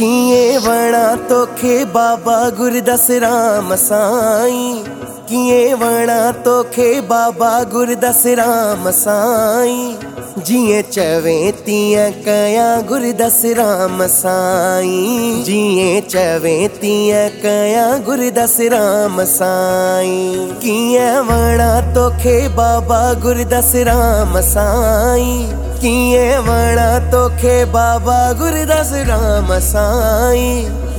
ਜੀਏ ਵਣਾ ਤੋਖੇ ਬਾਬਾ ਗੁਰਦਸ ਰਾਮ ਸਾਈਂ। किए वणा तोखे बाबा गुरदस राम साईं। जीअं चवे तीअं कयां गुरदस राम साईं। जीअं चवे तीअं कयां गुरदस राम साईं। कीअं वणा तोखे बाबा गुरदस राम साईं। कीअं वणा तोखे बाबा गुरदास राम साईं।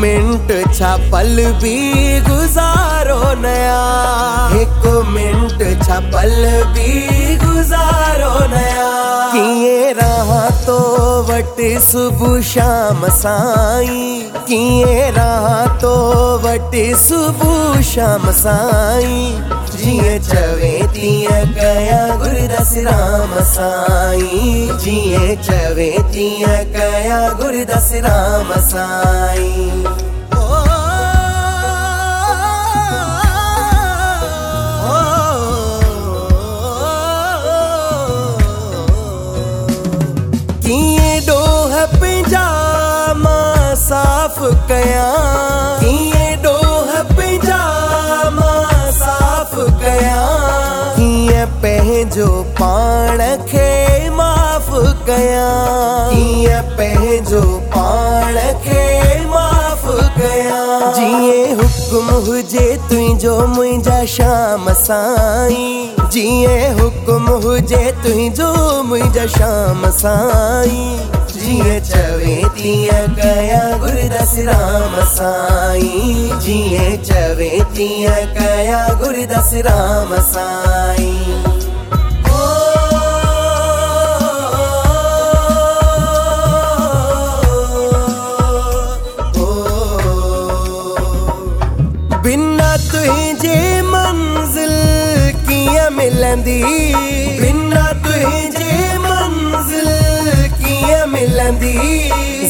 मिंट भी गुज़ारो नया। एक मिंट छपल भी गुज़ारो नया। किए रहा तो वट सुबह शाम साई। किए रहा तो वट सुबह शाम साईं। जीअं चवे तीअं कयां गुरदास राम साईं जीअं चवे तीअं कयां गुरदास राम साईं साफ़ कयां पंहिंजो पाण खे माफ़ कयां। कीअं पंहिंजो पाण खे माफ़ कयां। जीअं हुकुम हुजे तुंहिंजो मुंहिंजा शाम साईं। जीअं हुकुम हुजे तुंहिंजो मुंहिंजा शाम साईं। जीअं चवे तीअं कयां गुरदास राम साईं। जीअं चवे तीअं कयां गुरदास राम साईं। मिलंदी बिना तुंहिंजे मंज़िल कीअं मिलंदी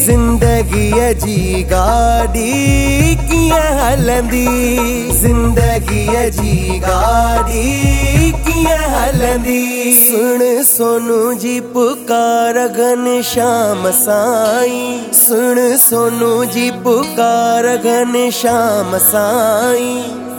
ज़िंदगीअ जी गाॾी कीअं हलंदी ज़िंदगीअ जी गाॾी कीअं हलंदी सुण सोनू जी पुकार घन श्याम साईं सुण सोनू जी पुकार घन श्याम साईं